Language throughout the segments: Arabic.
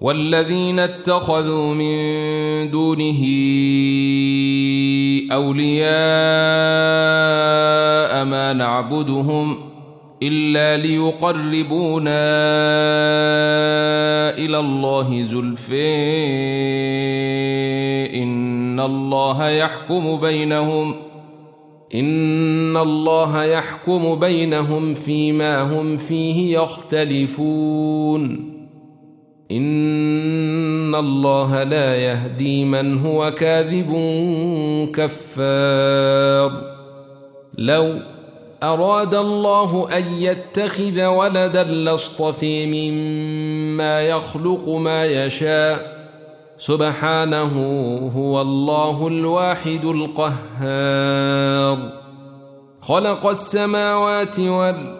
والذين اتخذوا من دونه أولياء ما نعبدهم إلا ليقربونا إلى الله زلفي إن الله يحكم بينهم إن الله يحكم بينهم فيما هم فيه يختلفون إن الله لا يهدي من هو كاذب كفار. لو أراد الله أن يتخذ ولدا لاصطفي مما يخلق ما يشاء. سبحانه هو الله الواحد القهار. خلق السماوات والأرض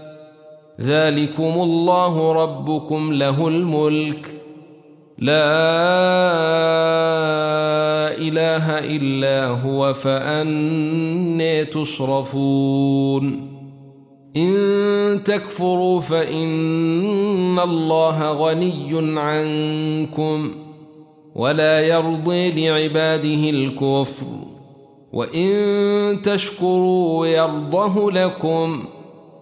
ذلكم الله ربكم له الملك. لا إله إلا هو فأني تصرفون. إن تكفروا فإن الله غني عنكم ولا يرضي لعباده الكفر. وإن تشكروا يرضه لكم ۖ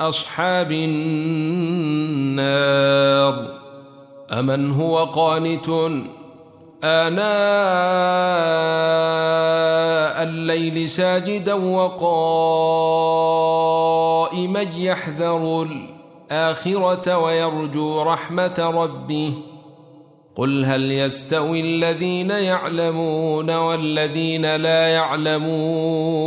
أصحاب النار. أمن هو قانت آناء الليل ساجدا وقائما يحذر الآخرة ويرجو رحمة ربه. قل هل يستوي الذين يعلمون والذين لا يعلمون؟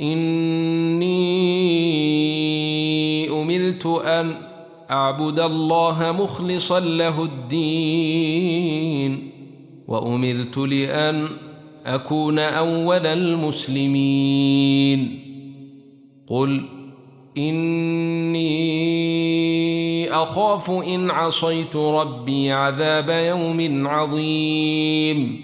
إني أمرت أن أعبد الله مخلصا له الدين وأمرت لأن أكون أول المسلمين. قل إني أخاف إن عصيت ربي عذاب يوم عظيم.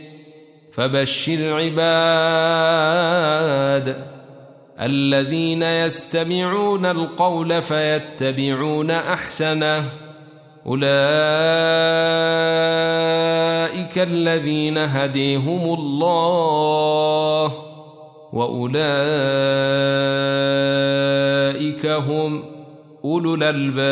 فبشر عباد الذين يستمعون القول فيتبعون أحسنه. أولئك الذين هديهم الله وأولئك هم أولو الألباب.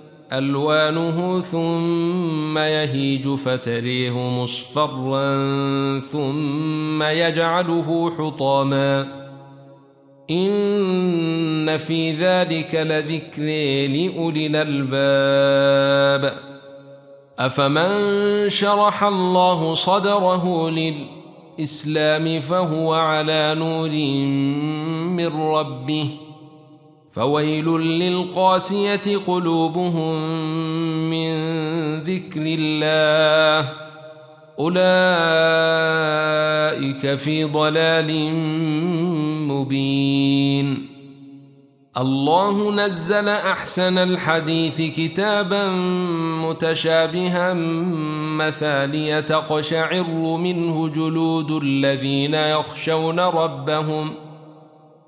ألوانه ثم يهيج فتريه مصفرا ثم يجعله حطاما. إن في ذلك لذكر لأولي الألباب. أفمن شرح الله صدره للإسلام فهو على نور من ربه. فويل للقاسية قلوبهم من ذكر الله. أولئك في ضلال مبين. الله نزل أحسن الحديث كتابا متشابها مثالية تقشعر منه جلود الذين يخشون ربهم ۖ.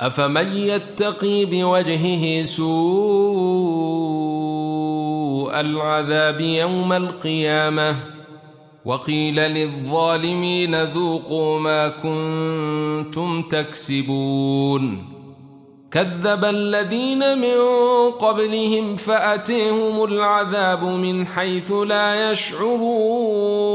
أفمن يتقي بوجهه سوء العذاب يوم القيامة وقيل للظالمين ذوقوا ما كنتم تكسبون كذب الذين من قبلهم فأتيهم العذاب من حيث لا يشعرون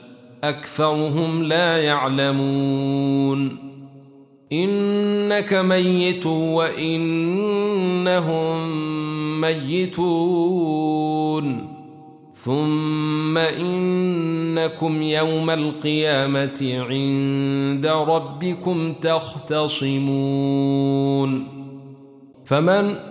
أكثرهم لا يعلمون. إنك ميت وإنهم ميتون. ثم إنكم يوم القيامة عند ربكم تختصمون. فمن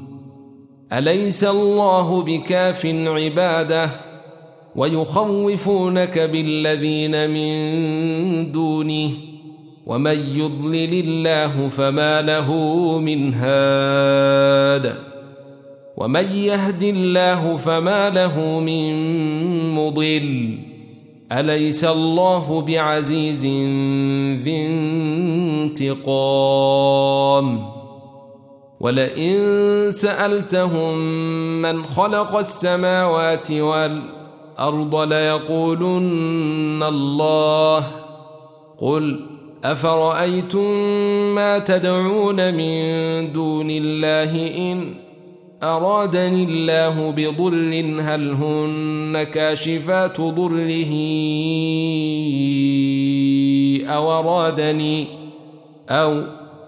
أليس الله بكاف عباده ويخوفونك بالذين من دونه ومن يضلل الله فما له من هاد ومن يهد الله فما له من مضل أليس الله بعزيز ذي انتقام ولئن سألتهم من خلق السماوات والأرض ليقولن الله قل أفرأيتم ما تدعون من دون الله إن أرادني الله بضر هل هن كاشفات ضره أو أرادني أو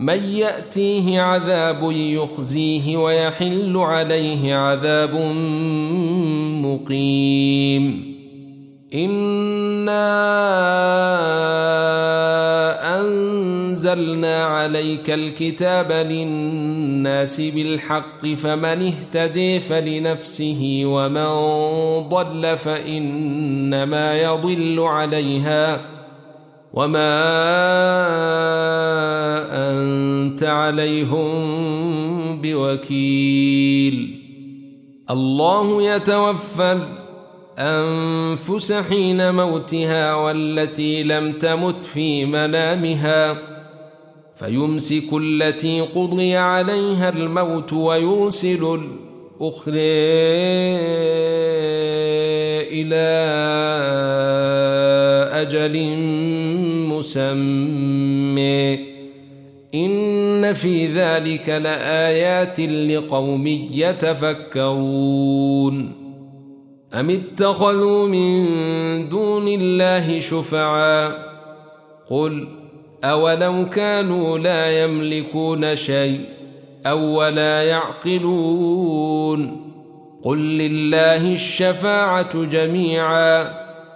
من يأتيه عذاب يخزيه ويحل عليه عذاب مقيم. إنا أنزلنا عليك الكتاب للناس بالحق فمن اهتدي فلنفسه ومن ضل فإنما يضل عليها وما أنت عليهم بوكيل. الله يتوفى الأنفس حين موتها والتي لم تمت في منامها فيمسك التي قضي عليها الموت ويرسل الأخرى إلى أجل مسمى. إن في ذلك لآيات لقوم يتفكرون. أم اتخذوا من دون الله شفعاء؟ قل أولو كانوا لا يملكون شيء أو ولا يعقلون. قل لله الشفاعة جميعا.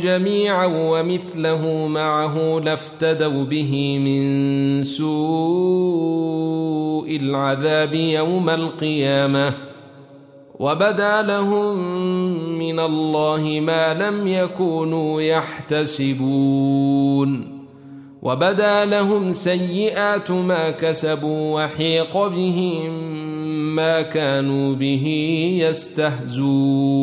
جميعا ومثله معه لافتدوا به من سوء العذاب يوم القيامة. وبدا لهم من الله ما لم يكونوا يحتسبون. وبدا لهم سيئات ما كسبوا وحيق بهم ما كانوا به يستهزون.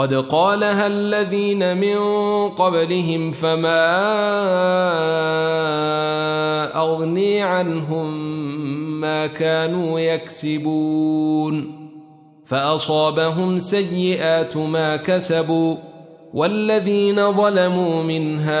قد قالها الذين من قبلهم فما أغني عنهم ما كانوا يكسبون فأصابهم سيئات ما كسبوا والذين ظلموا من هؤلاء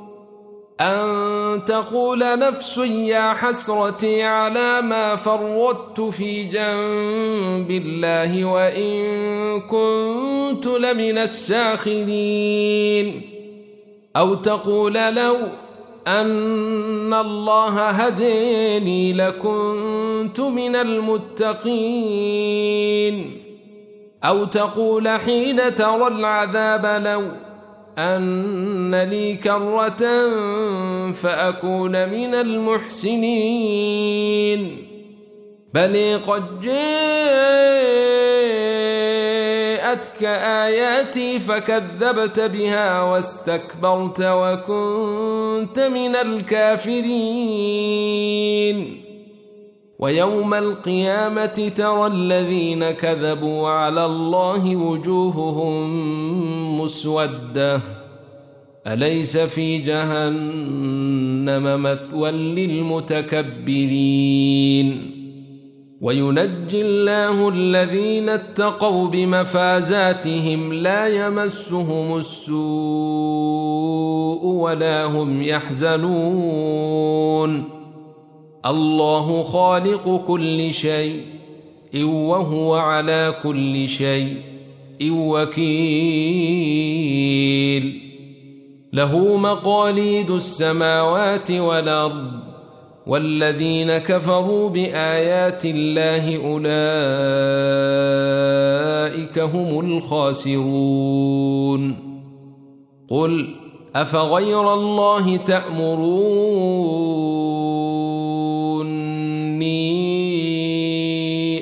أن تقول نفس يا حسرتي على ما فرطت في جنب الله وإن كنت لمن الساخرين. أو تقول لو أن الله هديني لكنت من المتقين. أو تقول حين ترى العذاب لو أن لي كرة فأكون من المحسنين. بل قد جاءتك آياتي فكذبت بها واستكبرت وكنت من الكافرين. ويوم القيامة ترى الذين كذبوا على الله وجوههم مسودة. أليس في جهنم مثوى للمتكبرين؟ وينجي الله الذين اتقوا بمفازاتهم لا يمسهم السوء ولا هم يحزنون. الله خالق كل شيء وهو على كل شيء وكيل. له مقاليد السماوات والأرض والذين كفروا بآيات الله أولئك هم الخاسرون. قل أفغير الله تأمروني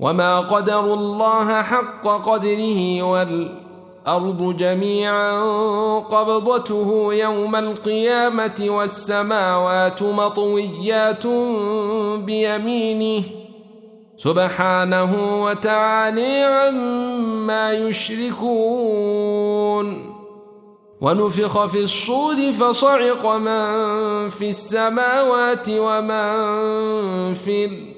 وما قدروا الله حق قدره والأرض جميعا قبضته يوم القيامة والسماوات مطويات بيمينه سبحانه وتعالى عما يشركون ونفخ في الصور فصعق من في السماوات ومن في الأرض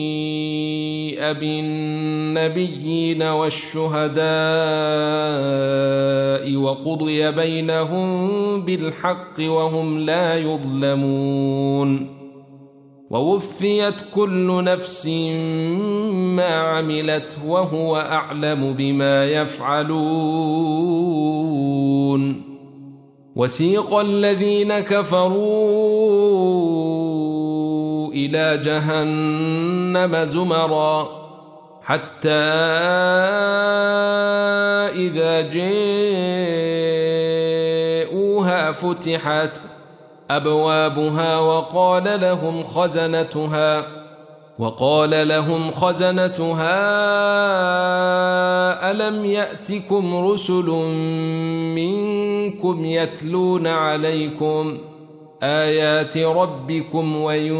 بالنبيين والشهداء وقضي بينهم بالحق وهم لا يظلمون ووفيت كل نفس ما عملت وهو أعلم بما يفعلون وسيق الذين كفروا إلى جهنم زمرا حتى إذا جاءوها فتحت أبوابها وقال لهم خزنتها وقال لهم خزنتها ألم يأتكم رسل منكم يتلون عليكم؟ آيات ربكم وينذرونكم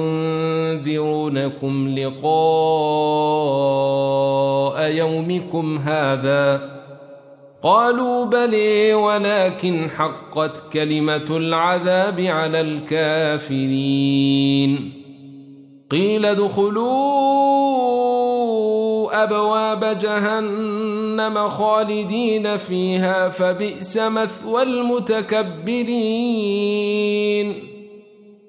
لقاء يومكم هذا. قالوا بلي ولكن حقت كلمة العذاب على الكافرين. قيل ادخلوا أبواب جهنم خالدين فيها فبئس مثوى المتكبرين.